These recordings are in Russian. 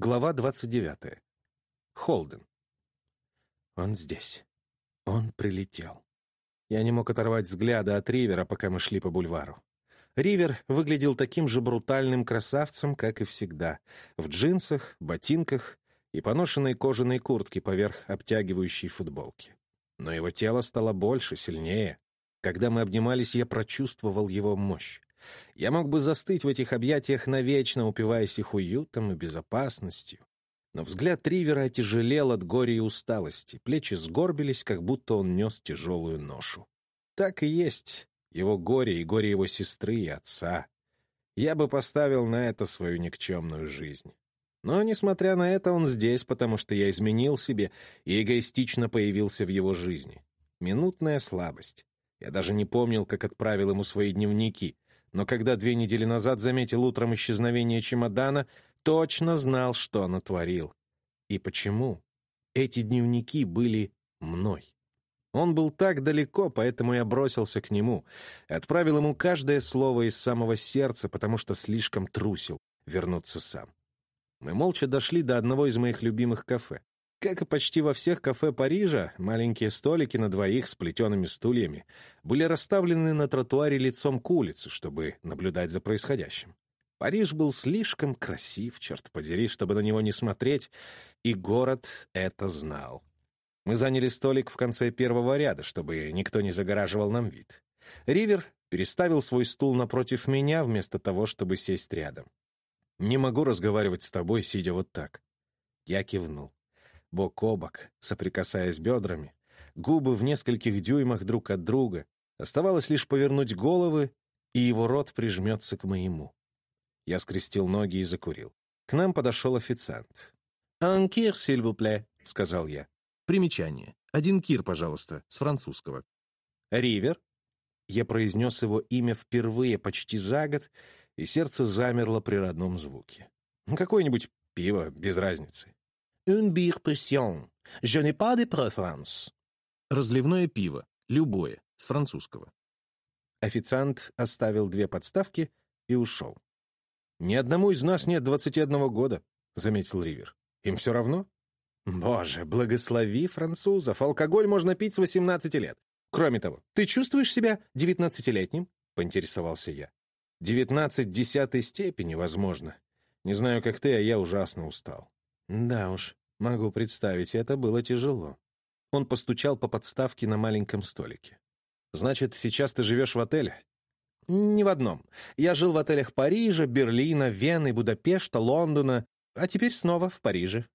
Глава 29. Холден. Он здесь. Он прилетел. Я не мог оторвать взгляда от Ривера, пока мы шли по бульвару. Ривер выглядел таким же брутальным красавцем, как и всегда, в джинсах, ботинках и поношенной кожаной куртке поверх обтягивающей футболки. Но его тело стало больше, сильнее. Когда мы обнимались, я прочувствовал его мощь. Я мог бы застыть в этих объятиях навечно, упиваясь их уютом и безопасностью. Но взгляд Ривера отяжелел от горя и усталости, плечи сгорбились, как будто он нес тяжелую ношу. Так и есть. Его горе и горе его сестры и отца. Я бы поставил на это свою никчемную жизнь. Но, несмотря на это, он здесь, потому что я изменил себе и эгоистично появился в его жизни. Минутная слабость. Я даже не помнил, как отправил ему свои дневники, но когда две недели назад заметил утром исчезновение чемодана, точно знал, что натворил. И почему? Эти дневники были мной. Он был так далеко, поэтому я бросился к нему. Отправил ему каждое слово из самого сердца, потому что слишком трусил вернуться сам. Мы молча дошли до одного из моих любимых кафе. Как и почти во всех кафе Парижа, маленькие столики на двоих с плетеными стульями были расставлены на тротуаре лицом к улице, чтобы наблюдать за происходящим. Париж был слишком красив, черт подери, чтобы на него не смотреть, и город это знал. Мы заняли столик в конце первого ряда, чтобы никто не загораживал нам вид. Ривер переставил свой стул напротив меня, вместо того, чтобы сесть рядом. «Не могу разговаривать с тобой, сидя вот так». Я кивнул бок о бок, соприкасаясь бедрами, губы в нескольких дюймах друг от друга. Оставалось лишь повернуть головы, и его рот прижмется к моему. Я скрестил ноги и закурил. К нам подошел официант. «Un кир, s'il vous plaît», — сказал я. Примечание. «Один кир, пожалуйста», с французского. «Ривер?» Я произнес его имя впервые почти за год, и сердце замерло при родном звуке. Какое-нибудь пиво, без разницы. «Une bière pression. Je n'ai pas de préférence». Разливное пиво. Любое. С французского. Официант оставил две подставки и ушел. «Ни одному из нас нет 21 года», — заметил Ривер. «Им все равно?» «Боже, благослови французов! Алкоголь можно пить с 18 лет. Кроме того, ты чувствуешь себя девятнадцатилетним?» — поинтересовался я. «Девятнадцать десятой степени, возможно. Не знаю, как ты, а я ужасно устал». «Да уж, Могу представить, это было тяжело. Он постучал по подставке на маленьком столике. «Значит, сейчас ты живешь в отеле?» «Не в одном. Я жил в отелях Парижа, Берлина, Вены, Будапешта, Лондона, а теперь снова в Париже».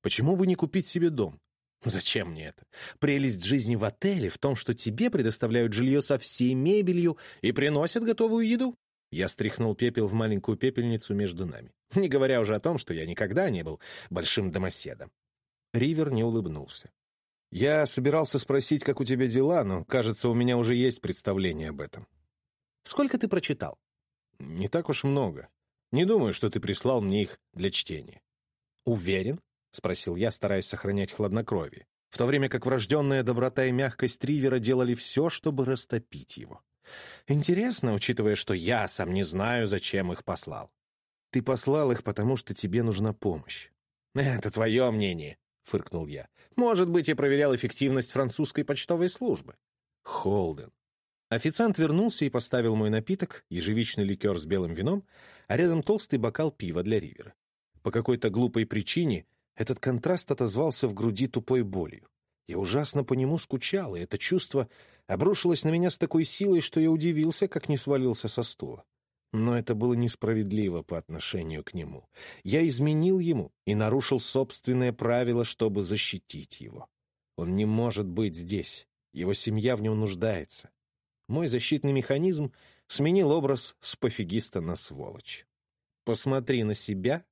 «Почему бы не купить себе дом?» «Зачем мне это? Прелесть жизни в отеле в том, что тебе предоставляют жилье со всей мебелью и приносят готовую еду. Я стряхнул пепел в маленькую пепельницу между нами, не говоря уже о том, что я никогда не был большим домоседом. Ривер не улыбнулся. «Я собирался спросить, как у тебя дела, но, кажется, у меня уже есть представление об этом». «Сколько ты прочитал?» «Не так уж много. Не думаю, что ты прислал мне их для чтения». «Уверен?» — спросил я, стараясь сохранять хладнокровие, в то время как врожденная доброта и мягкость Ривера делали все, чтобы растопить его. Интересно, учитывая, что я сам не знаю, зачем их послал. Ты послал их, потому что тебе нужна помощь. Это твое мнение, — фыркнул я. Может быть, я проверял эффективность французской почтовой службы. Холден. Официант вернулся и поставил мой напиток, ежевичный ликер с белым вином, а рядом толстый бокал пива для Ривера. По какой-то глупой причине этот контраст отозвался в груди тупой болью. Я ужасно по нему скучал, и это чувство обрушилось на меня с такой силой, что я удивился, как не свалился со стула. Но это было несправедливо по отношению к нему. Я изменил ему и нарушил собственное правило, чтобы защитить его. Он не может быть здесь. Его семья в нем нуждается. Мой защитный механизм сменил образ с пофигиста на сволочь. Посмотри на себя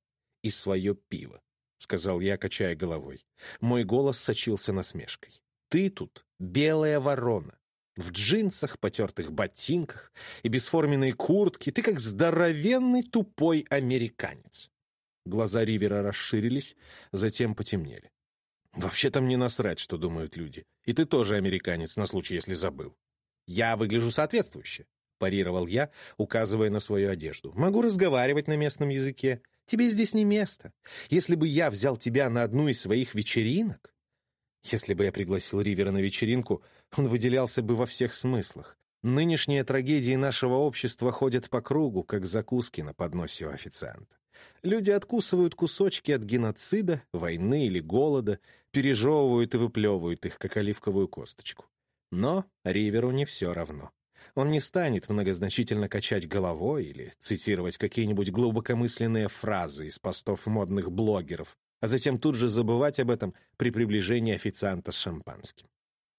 и свое пиво. — сказал я, качая головой. Мой голос сочился насмешкой. «Ты тут белая ворона. В джинсах, потертых ботинках и бесформенной куртке. Ты как здоровенный тупой американец». Глаза Ривера расширились, затем потемнели. «Вообще-то мне насрать, что думают люди. И ты тоже американец, на случай, если забыл». «Я выгляжу соответствующе», — парировал я, указывая на свою одежду. «Могу разговаривать на местном языке Тебе здесь не место. Если бы я взял тебя на одну из своих вечеринок... Если бы я пригласил Ривера на вечеринку, он выделялся бы во всех смыслах. Нынешние трагедии нашего общества ходят по кругу, как закуски на подносе у официанта. Люди откусывают кусочки от геноцида, войны или голода, пережевывают и выплевывают их, как оливковую косточку. Но Риверу не все равно. Он не станет многозначительно качать головой или цитировать какие-нибудь глубокомысленные фразы из постов модных блогеров, а затем тут же забывать об этом при приближении официанта с шампанским.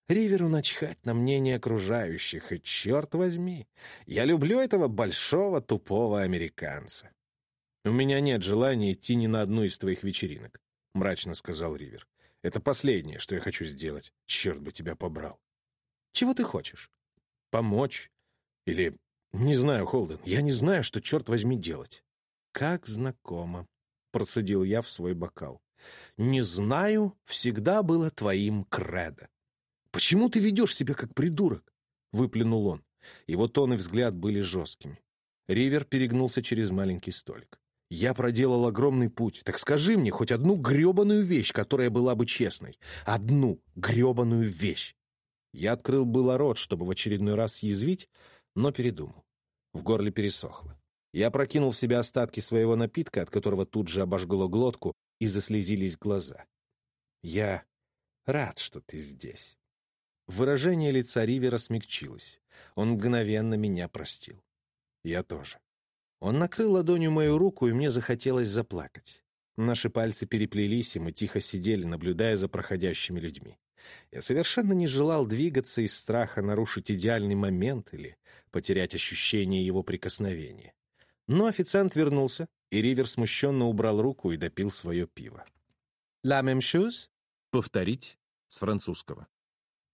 Риверу начхать на мнение окружающих, и черт возьми, я люблю этого большого тупого американца. «У меня нет желания идти ни на одну из твоих вечеринок», — мрачно сказал Ривер. «Это последнее, что я хочу сделать. Черт бы тебя побрал». «Чего ты хочешь?» «Помочь. Или... Не знаю, Холден, я не знаю, что, черт возьми, делать». «Как знакомо», — процедил я в свой бокал. «Не знаю, всегда было твоим кредо». «Почему ты ведешь себя как придурок?» — выплюнул он. Его тон и взгляд были жесткими. Ривер перегнулся через маленький столик. Я проделал огромный путь. Так скажи мне хоть одну гребаную вещь, которая была бы честной. Одну гребаную вещь. Я открыл было рот, чтобы в очередной раз язвить, но передумал. В горле пересохло. Я прокинул в себя остатки своего напитка, от которого тут же обожгло глотку, и заслезились глаза. «Я рад, что ты здесь». Выражение лица Ривера смягчилось. Он мгновенно меня простил. Я тоже. Он накрыл ладонью мою руку, и мне захотелось заплакать. Наши пальцы переплелись, и мы тихо сидели, наблюдая за проходящими людьми. Я совершенно не желал двигаться из страха нарушить идеальный момент или потерять ощущение его прикосновения. Но официант вернулся, и Ривер смущенно убрал руку и допил свое пиво. «La même chose?» «Повторить?» с французского.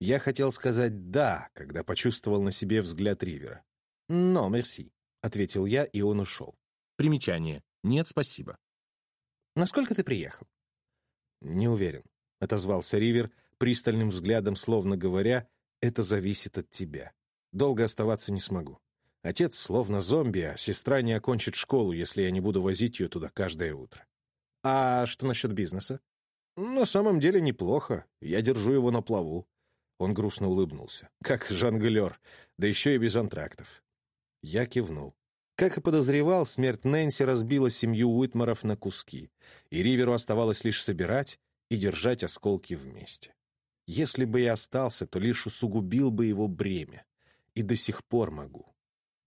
Я хотел сказать «да», когда почувствовал на себе взгляд Ривера. «Но, мерси» ответил я, и он ушел. Примечание. Нет, спасибо. Насколько ты приехал? Не уверен, отозвался Ривер пристальным взглядом, словно говоря, это зависит от тебя. Долго оставаться не смогу. Отец словно зомби, а сестра не окончит школу, если я не буду возить ее туда каждое утро. А что насчет бизнеса? На самом деле неплохо. Я держу его на плаву. Он грустно улыбнулся. Как жонглер, да еще и без антрактов. Я кивнул. Как и подозревал, смерть Нэнси разбила семью Уитмаров на куски, и Риверу оставалось лишь собирать и держать осколки вместе. Если бы я остался, то лишь усугубил бы его бремя. И до сих пор могу.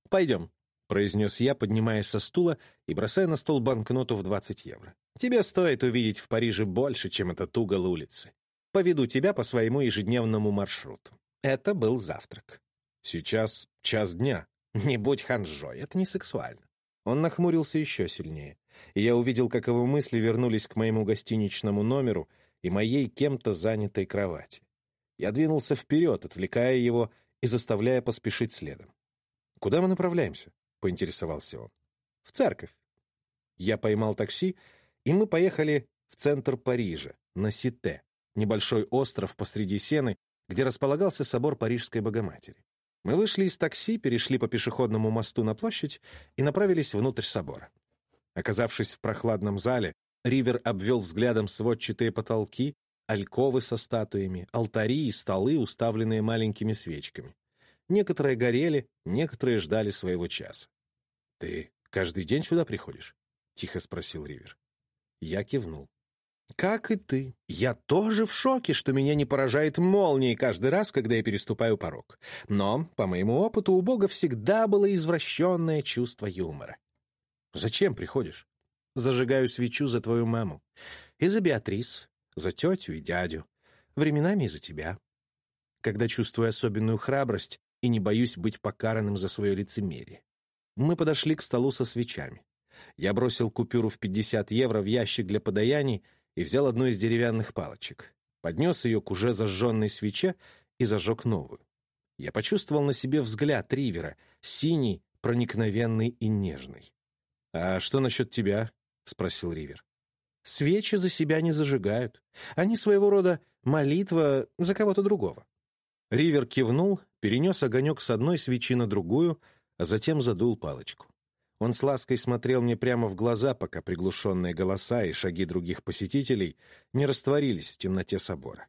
«Пойдем», — произнес я, поднимаясь со стула и бросая на стол банкноту в 20 евро. «Тебе стоит увидеть в Париже больше, чем этот угол улицы. Поведу тебя по своему ежедневному маршруту». Это был завтрак. Сейчас час дня, не будь ханжой, это не сексуально. Он нахмурился еще сильнее, и я увидел, как его мысли вернулись к моему гостиничному номеру и моей кем-то занятой кровати. Я двинулся вперед, отвлекая его и заставляя поспешить следом. «Куда мы направляемся?» — поинтересовался он. «В церковь». Я поймал такси, и мы поехали в центр Парижа, на Сите, небольшой остров посреди Сены, где располагался собор Парижской Богоматери. Мы вышли из такси, перешли по пешеходному мосту на площадь и направились внутрь собора. Оказавшись в прохладном зале, Ривер обвел взглядом сводчатые потолки, альковы со статуями, алтари и столы, уставленные маленькими свечками. Некоторые горели, некоторые ждали своего часа. «Ты каждый день сюда приходишь?» — тихо спросил Ривер. Я кивнул. Как и ты. Я тоже в шоке, что меня не поражает молнией каждый раз, когда я переступаю порог. Но, по моему опыту, у Бога всегда было извращенное чувство юмора. Зачем приходишь? Зажигаю свечу за твою маму. И за Беатрис, за тетю и дядю. Временами и за тебя. Когда чувствую особенную храбрость и не боюсь быть покаранным за свое лицемерие. Мы подошли к столу со свечами. Я бросил купюру в 50 евро в ящик для подаяний — и взял одну из деревянных палочек, поднес ее к уже зажженной свече и зажег новую. Я почувствовал на себе взгляд Ривера, синий, проникновенный и нежный. «А что насчет тебя?» — спросил Ривер. «Свечи за себя не зажигают. Они своего рода молитва за кого-то другого». Ривер кивнул, перенес огонек с одной свечи на другую, а затем задул палочку. Он с лаской смотрел мне прямо в глаза, пока приглушенные голоса и шаги других посетителей не растворились в темноте собора.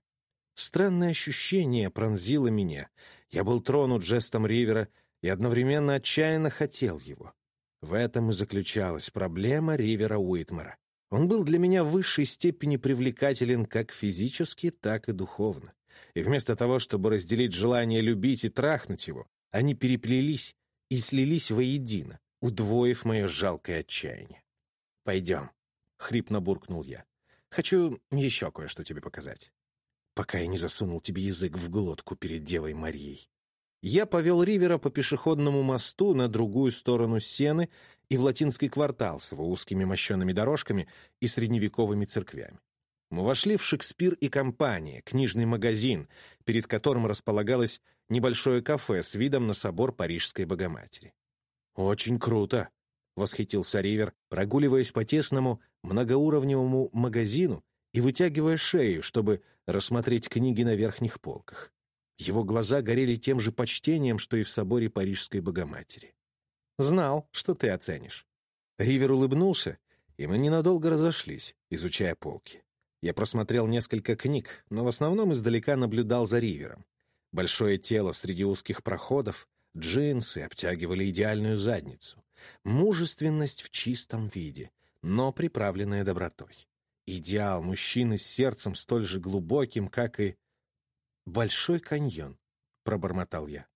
Странное ощущение пронзило меня. Я был тронут жестом Ривера и одновременно отчаянно хотел его. В этом и заключалась проблема Ривера Уитмара. Он был для меня в высшей степени привлекателен как физически, так и духовно. И вместо того, чтобы разделить желание любить и трахнуть его, они переплелись и слились воедино, удвоив мое жалкое отчаяние. «Пойдем», — хрипно буркнул я. «Хочу еще кое-что тебе показать» пока я не засунул тебе язык в глотку перед Девой Марией. Я повел Ривера по пешеходному мосту на другую сторону Сены и в латинский квартал с его узкими мощенными дорожками и средневековыми церквями. Мы вошли в «Шекспир и компания», книжный магазин, перед которым располагалось небольшое кафе с видом на собор Парижской Богоматери. «Очень круто!» — восхитился Ривер, прогуливаясь по тесному многоуровневому магазину и вытягивая шею, чтобы рассмотреть книги на верхних полках. Его глаза горели тем же почтением, что и в соборе Парижской Богоматери. «Знал, что ты оценишь». Ривер улыбнулся, и мы ненадолго разошлись, изучая полки. Я просмотрел несколько книг, но в основном издалека наблюдал за Ривером. Большое тело среди узких проходов, джинсы обтягивали идеальную задницу. Мужественность в чистом виде, но приправленная добротой. Идеал мужчины с сердцем столь же глубоким, как и... «Большой каньон», — пробормотал я.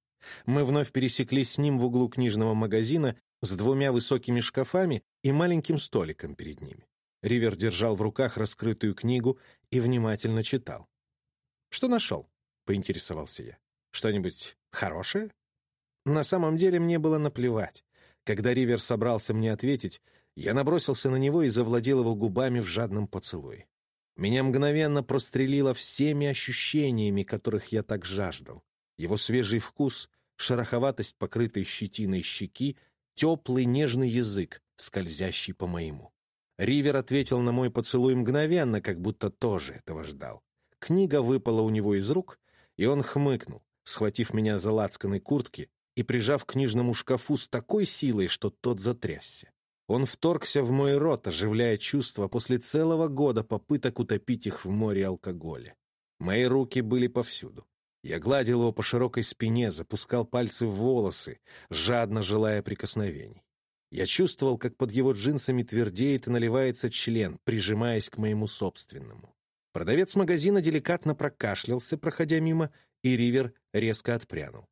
Мы вновь пересеклись с ним в углу книжного магазина с двумя высокими шкафами и маленьким столиком перед ними. Ривер держал в руках раскрытую книгу и внимательно читал. «Что нашел?» — поинтересовался я. «Что-нибудь хорошее?» На самом деле мне было наплевать. Когда Ривер собрался мне ответить, я набросился на него и завладел его губами в жадном поцелуе. Меня мгновенно прострелило всеми ощущениями, которых я так жаждал. Его свежий вкус, шероховатость покрытой щетиной щеки, теплый нежный язык, скользящий по моему. Ривер ответил на мой поцелуй мгновенно, как будто тоже этого ждал. Книга выпала у него из рук, и он хмыкнул, схватив меня за лацканой куртки и прижав к книжному шкафу с такой силой, что тот затрясся. Он вторгся в мой рот, оживляя чувства после целого года попыток утопить их в море алкоголя. Мои руки были повсюду. Я гладил его по широкой спине, запускал пальцы в волосы, жадно желая прикосновений. Я чувствовал, как под его джинсами твердеет и наливается член, прижимаясь к моему собственному. Продавец магазина деликатно прокашлялся, проходя мимо, и Ривер резко отпрянул.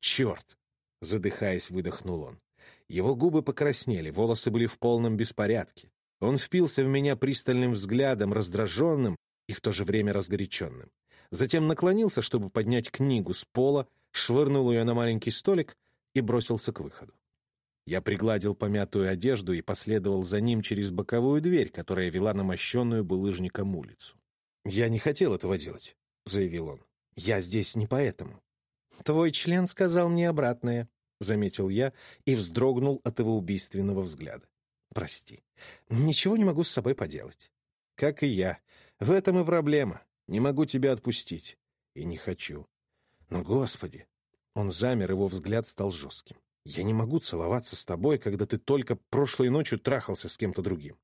«Черт!» — задыхаясь, выдохнул он. Его губы покраснели, волосы были в полном беспорядке. Он впился в меня пристальным взглядом, раздраженным и в то же время разгоряченным. Затем наклонился, чтобы поднять книгу с пола, швырнул ее на маленький столик и бросился к выходу. Я пригладил помятую одежду и последовал за ним через боковую дверь, которая вела на мощенную булыжником улицу. «Я не хотел этого делать», — заявил он. «Я здесь не поэтому». «Твой член сказал мне обратное», — заметил я и вздрогнул от его убийственного взгляда. «Прости. Ничего не могу с собой поделать». «Как и я. В этом и проблема. Не могу тебя отпустить. И не хочу. Но, Господи!» Он замер, его взгляд стал жестким. «Я не могу целоваться с тобой, когда ты только прошлой ночью трахался с кем-то другим».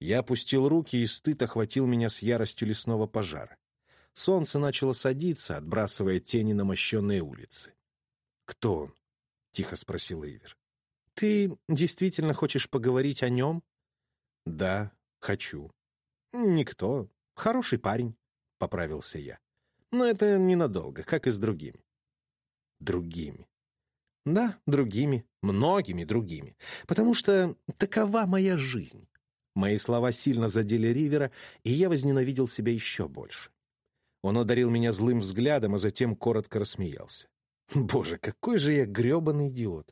Я опустил руки, и стыд охватил меня с яростью лесного пожара. Солнце начало садиться, отбрасывая тени на мощенные улицы. «Кто он?» — тихо спросил Ривер. «Ты действительно хочешь поговорить о нем?» «Да, хочу». «Никто. Хороший парень», — поправился я. «Но это ненадолго, как и с другими». «Другими?» «Да, другими, многими другими, потому что такова моя жизнь». Мои слова сильно задели Ривера, и я возненавидел себя еще больше. Он одарил меня злым взглядом, а затем коротко рассмеялся. Боже, какой же я гребаный идиот.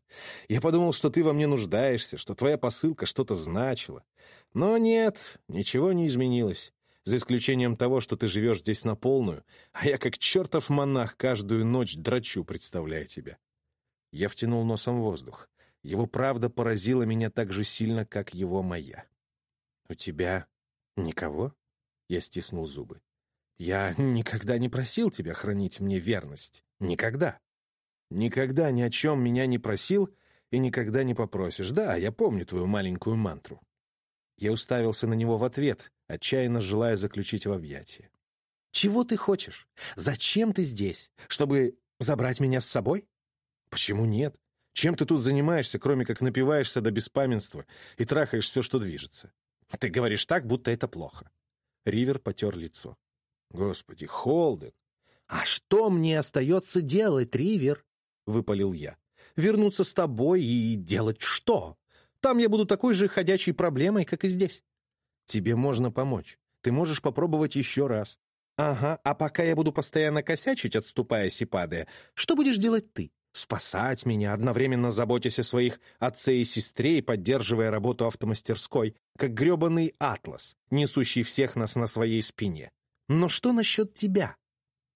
Я подумал, что ты во мне нуждаешься, что твоя посылка что-то значила. Но нет, ничего не изменилось. За исключением того, что ты живешь здесь на полную, а я как чертов монах каждую ночь драчу, представляя тебя. Я втянул носом воздух. Его правда поразила меня так же сильно, как его моя. «У тебя никого?» Я стиснул зубы. «Я никогда не просил тебя хранить мне верность. Никогда!» никогда ни о чем меня не просил и никогда не попросишь. Да, я помню твою маленькую мантру». Я уставился на него в ответ, отчаянно желая заключить в объятия. «Чего ты хочешь? Зачем ты здесь? Чтобы забрать меня с собой?» «Почему нет? Чем ты тут занимаешься, кроме как напиваешься до беспамятства и трахаешь все, что движется? Ты говоришь так, будто это плохо». Ривер потер лицо. «Господи, Холден!» «А что мне остается делать, Ривер?» — выпалил я. «Вернуться с тобой и делать что? Там я буду такой же ходячей проблемой, как и здесь. Тебе можно помочь. Ты можешь попробовать еще раз. Ага, а пока я буду постоянно косячить, отступаясь и падая, что будешь делать ты? Спасать меня, одновременно заботясь о своих отце и сестре и поддерживая работу автомастерской, как гребаный атлас, несущий всех нас на своей спине. Но что насчет тебя?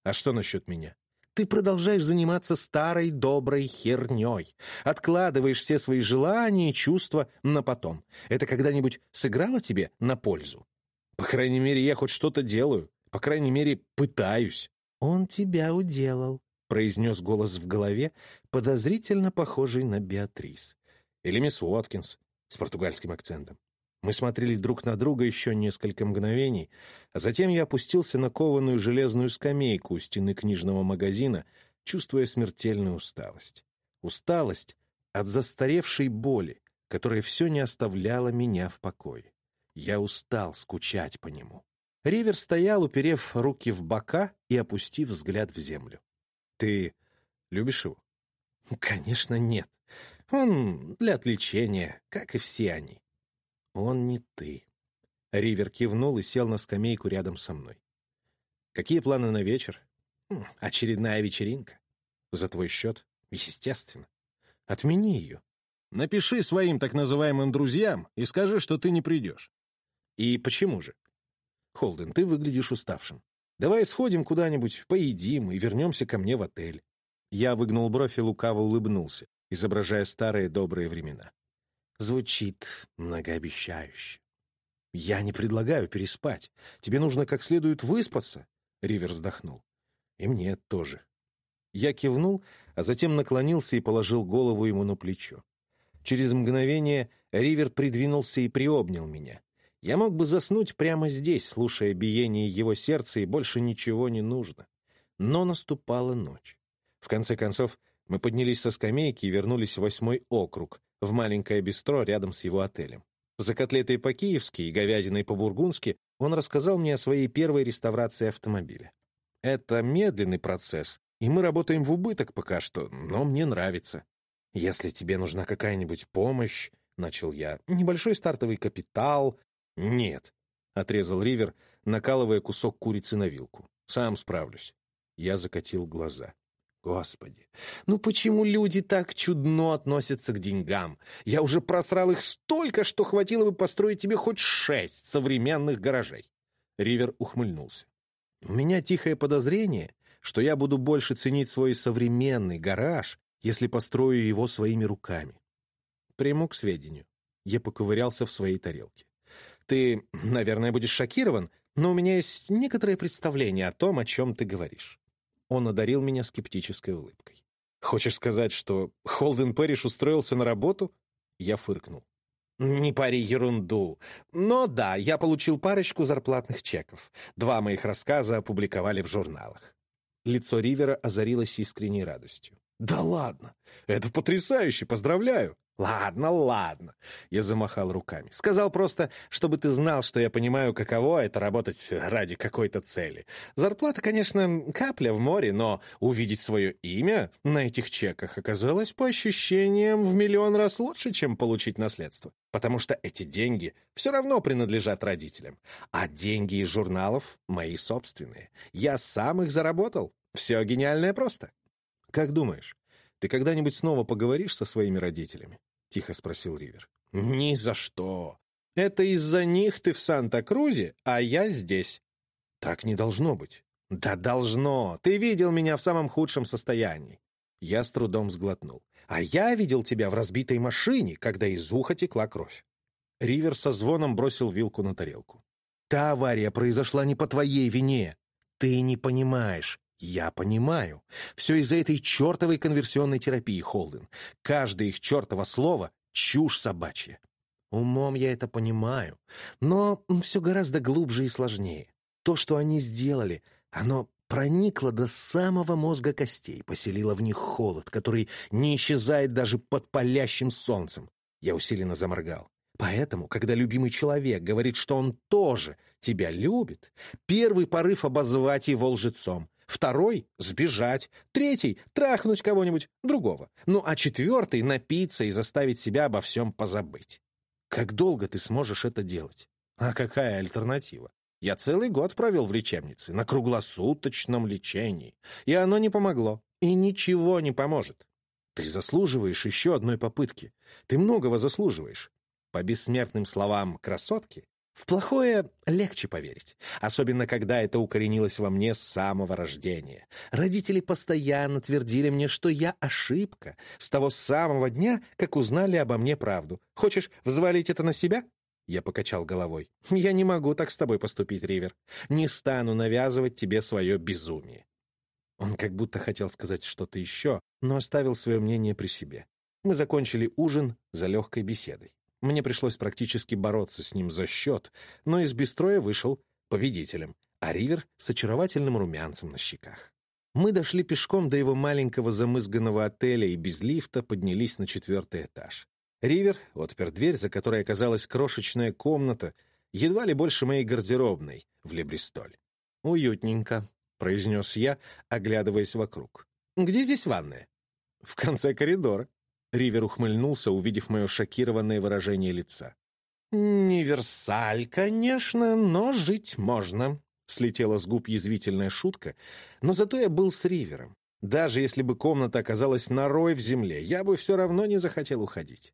А что насчет меня? Ты продолжаешь заниматься старой доброй херней. Откладываешь все свои желания и чувства на потом. Это когда-нибудь сыграло тебе на пользу? По крайней мере, я хоть что-то делаю. По крайней мере, пытаюсь. Он тебя уделал, произнес голос в голове, подозрительно похожий на Беатрис. Или мисс Уоткинс с португальским акцентом. Мы смотрели друг на друга еще несколько мгновений, а затем я опустился на кованую железную скамейку у стены книжного магазина, чувствуя смертельную усталость. Усталость от застаревшей боли, которая все не оставляла меня в покое. Я устал скучать по нему. Ривер стоял, уперев руки в бока и опустив взгляд в землю. «Ты любишь его?» «Конечно, нет. Он для отвлечения, как и все они. «Он не ты». Ривер кивнул и сел на скамейку рядом со мной. «Какие планы на вечер?» хм, «Очередная вечеринка. За твой счет? Естественно. Отмени ее. Напиши своим так называемым друзьям и скажи, что ты не придешь». «И почему же?» «Холден, ты выглядишь уставшим. Давай сходим куда-нибудь, поедим и вернемся ко мне в отель». Я выгнул бровь и лукаво улыбнулся, изображая старые добрые времена. Звучит многообещающе. «Я не предлагаю переспать. Тебе нужно как следует выспаться», — Ривер вздохнул. «И мне тоже». Я кивнул, а затем наклонился и положил голову ему на плечо. Через мгновение Ривер придвинулся и приобнял меня. Я мог бы заснуть прямо здесь, слушая биение его сердца, и больше ничего не нужно. Но наступала ночь. В конце концов, мы поднялись со скамейки и вернулись в восьмой округ, в маленькое бистро рядом с его отелем. За котлетой по-киевски и говядиной по-бургундски он рассказал мне о своей первой реставрации автомобиля. Это медленный процесс, и мы работаем в убыток пока что, но мне нравится. Если тебе нужна какая-нибудь помощь, — начал я, — небольшой стартовый капитал... Нет, — отрезал Ривер, накалывая кусок курицы на вилку. Сам справлюсь. Я закатил глаза. Господи, ну почему люди так чудно относятся к деньгам? Я уже просрал их столько, что хватило бы построить тебе хоть шесть современных гаражей. Ривер ухмыльнулся. У меня тихое подозрение, что я буду больше ценить свой современный гараж, если построю его своими руками. Приму к сведению. Я поковырялся в своей тарелке. Ты, наверное, будешь шокирован, но у меня есть некоторое представление о том, о чем ты говоришь. Он одарил меня скептической улыбкой. «Хочешь сказать, что Холден Пэриш устроился на работу?» Я фыркнул. «Не пари ерунду. Но да, я получил парочку зарплатных чеков. Два моих рассказа опубликовали в журналах». Лицо Ривера озарилось искренней радостью. «Да ладно! Это потрясающе! Поздравляю!» «Ладно, ладно», — я замахал руками. «Сказал просто, чтобы ты знал, что я понимаю, каково это работать ради какой-то цели. Зарплата, конечно, капля в море, но увидеть свое имя на этих чеках оказалось по ощущениям в миллион раз лучше, чем получить наследство. Потому что эти деньги все равно принадлежат родителям. А деньги из журналов мои собственные. Я сам их заработал. Все гениальное просто. Как думаешь, ты когда-нибудь снова поговоришь со своими родителями?» — тихо спросил Ривер. «Ни за что. Это из-за них ты в Санта-Крузе, а я здесь». «Так не должно быть». «Да должно. Ты видел меня в самом худшем состоянии». Я с трудом сглотнул. «А я видел тебя в разбитой машине, когда из уха текла кровь». Ривер со звоном бросил вилку на тарелку. «Та авария произошла не по твоей вине. Ты не понимаешь. Я понимаю. Все из-за этой чертовой конверсионной терапии, Холден. Каждое их чертово слово — чушь собачья. Умом я это понимаю, но все гораздо глубже и сложнее. То, что они сделали, оно проникло до самого мозга костей, поселило в них холод, который не исчезает даже под палящим солнцем. Я усиленно заморгал. Поэтому, когда любимый человек говорит, что он тоже тебя любит, первый порыв обозвать его лжецом, второй — сбежать, третий — трахнуть кого-нибудь другого, ну а четвертый — напиться и заставить себя обо всем позабыть. Как долго ты сможешь это делать? А какая альтернатива? Я целый год провел в лечебнице, на круглосуточном лечении, и оно не помогло, и ничего не поможет. Ты заслуживаешь еще одной попытки. Ты многого заслуживаешь. По бессмертным словам красотки, в плохое легче поверить, особенно когда это укоренилось во мне с самого рождения. Родители постоянно твердили мне, что я ошибка, с того самого дня, как узнали обо мне правду. Хочешь взвалить это на себя? Я покачал головой. «Я не могу так с тобой поступить, Ривер. Не стану навязывать тебе свое безумие». Он как будто хотел сказать что-то еще, но оставил свое мнение при себе. Мы закончили ужин за легкой беседой. Мне пришлось практически бороться с ним за счет, но из бистроя вышел победителем, а Ривер — с очаровательным румянцем на щеках. Мы дошли пешком до его маленького замызганного отеля и без лифта поднялись на четвертый этаж. Ривер отпер дверь, за которой оказалась крошечная комната, едва ли больше моей гардеробной в Лебристоль. «Уютненько», — произнес я, оглядываясь вокруг. «Где здесь ванная?» «В конце коридора». Ривер ухмыльнулся, увидев мое шокированное выражение лица. «Не Версаль, конечно, но жить можно», — слетела с губ язвительная шутка, но зато я был с Ривером. Даже если бы комната оказалась норой в земле, я бы все равно не захотел уходить.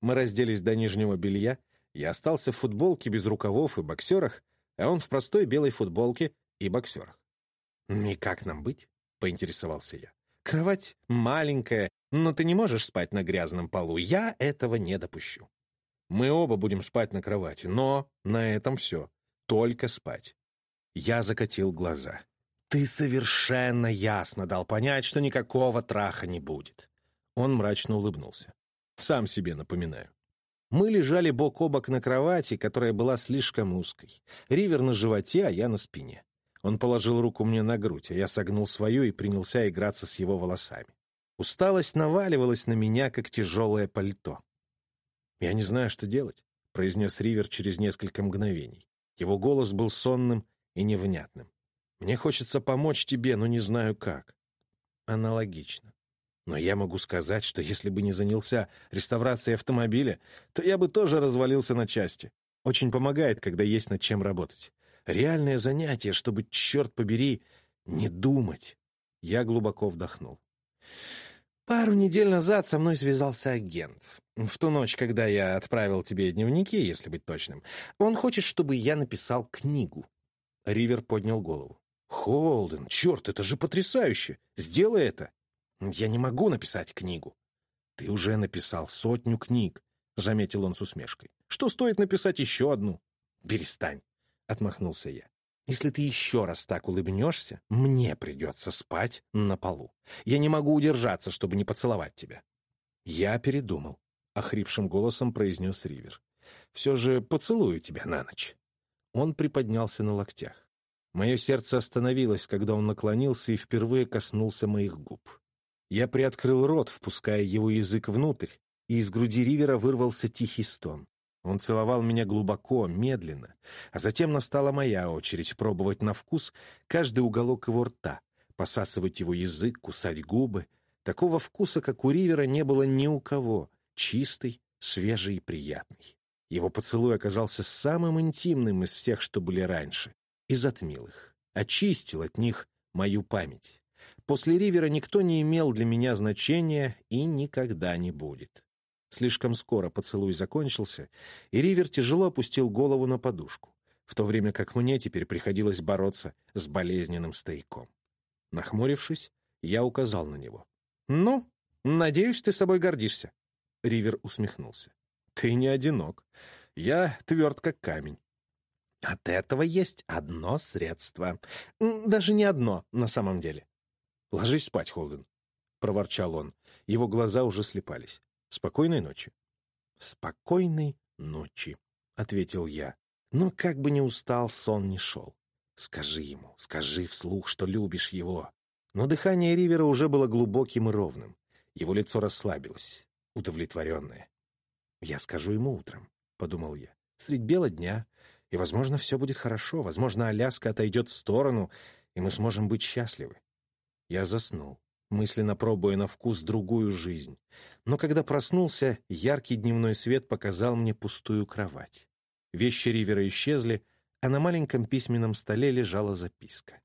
Мы разделись до нижнего белья, я остался в футболке без рукавов и боксерах, а он в простой белой футболке и боксерах. «И как нам быть?» — поинтересовался я. «Кровать маленькая, но ты не можешь спать на грязном полу. Я этого не допущу. Мы оба будем спать на кровати, но на этом все. Только спать». Я закатил глаза. «Ты совершенно ясно дал понять, что никакого траха не будет». Он мрачно улыбнулся. Сам себе напоминаю. Мы лежали бок о бок на кровати, которая была слишком узкой. Ривер на животе, а я на спине. Он положил руку мне на грудь, а я согнул свою и принялся играться с его волосами. Усталость наваливалась на меня, как тяжелое пальто. «Я не знаю, что делать», — произнес Ривер через несколько мгновений. Его голос был сонным и невнятным. «Мне хочется помочь тебе, но не знаю как». Аналогично. Но я могу сказать, что если бы не занялся реставрацией автомобиля, то я бы тоже развалился на части. Очень помогает, когда есть над чем работать. Реальное занятие, чтобы, черт побери, не думать. Я глубоко вдохнул. Пару недель назад со мной связался агент. В ту ночь, когда я отправил тебе дневники, если быть точным, он хочет, чтобы я написал книгу. Ривер поднял голову. «Холден, черт, это же потрясающе! Сделай это!» «Я не могу написать книгу». «Ты уже написал сотню книг», — заметил он с усмешкой. «Что стоит написать еще одну?» «Перестань», — отмахнулся я. «Если ты еще раз так улыбнешься, мне придется спать на полу. Я не могу удержаться, чтобы не поцеловать тебя». «Я передумал», — охрипшим голосом произнес Ривер. «Все же поцелую тебя на ночь». Он приподнялся на локтях. Мое сердце остановилось, когда он наклонился и впервые коснулся моих губ. Я приоткрыл рот, впуская его язык внутрь, и из груди Ривера вырвался тихий стон. Он целовал меня глубоко, медленно, а затем настала моя очередь пробовать на вкус каждый уголок его рта, посасывать его язык, кусать губы. Такого вкуса, как у Ривера, не было ни у кого, чистый, свежий и приятный. Его поцелуй оказался самым интимным из всех, что были раньше, и затмил их, очистил от них мою память. После Ривера никто не имел для меня значения и никогда не будет. Слишком скоро поцелуй закончился, и Ривер тяжело опустил голову на подушку, в то время как мне теперь приходилось бороться с болезненным стояком. Нахмурившись, я указал на него. «Ну, надеюсь, ты собой гордишься». Ривер усмехнулся. «Ты не одинок. Я тверд, как камень». От этого есть одно средство. Даже не одно, на самом деле. «Ложись спать, Холден», — проворчал он. Его глаза уже слепались. «Спокойной ночи». «Спокойной ночи», — ответил я. Но как бы ни устал, сон не шел. Скажи ему, скажи вслух, что любишь его. Но дыхание Ривера уже было глубоким и ровным. Его лицо расслабилось, удовлетворенное. «Я скажу ему утром», — подумал я, — «средь бела дня, и, возможно, все будет хорошо, возможно, Аляска отойдет в сторону, и мы сможем быть счастливы». Я заснул, мысленно пробуя на вкус другую жизнь. Но когда проснулся, яркий дневной свет показал мне пустую кровать. Вещи Ривера исчезли, а на маленьком письменном столе лежала записка.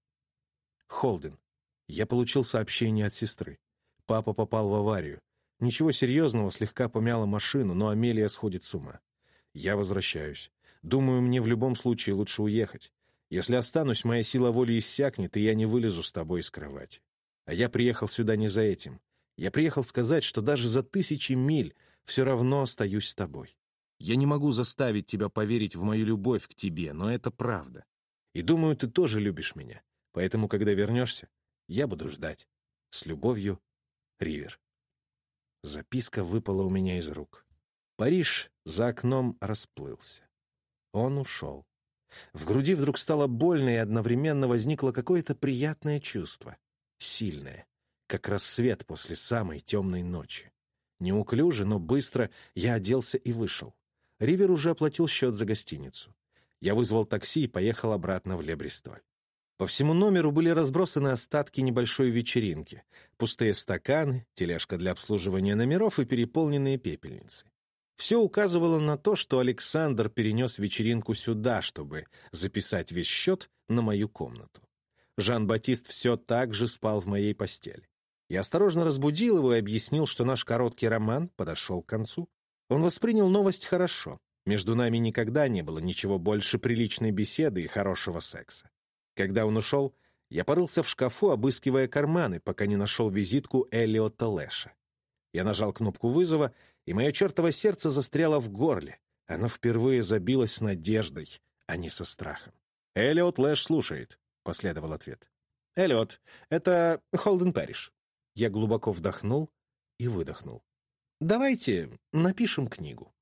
«Холден, я получил сообщение от сестры. Папа попал в аварию. Ничего серьезного, слегка помяла машину, но Амелия сходит с ума. Я возвращаюсь. Думаю, мне в любом случае лучше уехать. Если останусь, моя сила воли иссякнет, и я не вылезу с тобой из кровати. А я приехал сюда не за этим. Я приехал сказать, что даже за тысячи миль все равно остаюсь с тобой. Я не могу заставить тебя поверить в мою любовь к тебе, но это правда. И думаю, ты тоже любишь меня. Поэтому, когда вернешься, я буду ждать. С любовью, Ривер. Записка выпала у меня из рук. Париж за окном расплылся. Он ушел. В груди вдруг стало больно, и одновременно возникло какое-то приятное чувство. Сильное, как рассвет после самой темной ночи. Неуклюже, но быстро я оделся и вышел. Ривер уже оплатил счет за гостиницу. Я вызвал такси и поехал обратно в Лебристоль. По всему номеру были разбросаны остатки небольшой вечеринки. Пустые стаканы, тележка для обслуживания номеров и переполненные пепельницы. Все указывало на то, что Александр перенес вечеринку сюда, чтобы записать весь счет на мою комнату. Жан-Батист все так же спал в моей постели. Я осторожно разбудил его и объяснил, что наш короткий роман подошел к концу. Он воспринял новость хорошо. Между нами никогда не было ничего больше приличной беседы и хорошего секса. Когда он ушел, я порылся в шкафу, обыскивая карманы, пока не нашел визитку Элиота Лэша. Я нажал кнопку вызова, и мое чертово сердце застряло в горле. Оно впервые забилось с надеждой, а не со страхом. «Элиот Лэш слушает», — последовал ответ. «Элиот, это Холден Пэриш». Я глубоко вдохнул и выдохнул. «Давайте напишем книгу».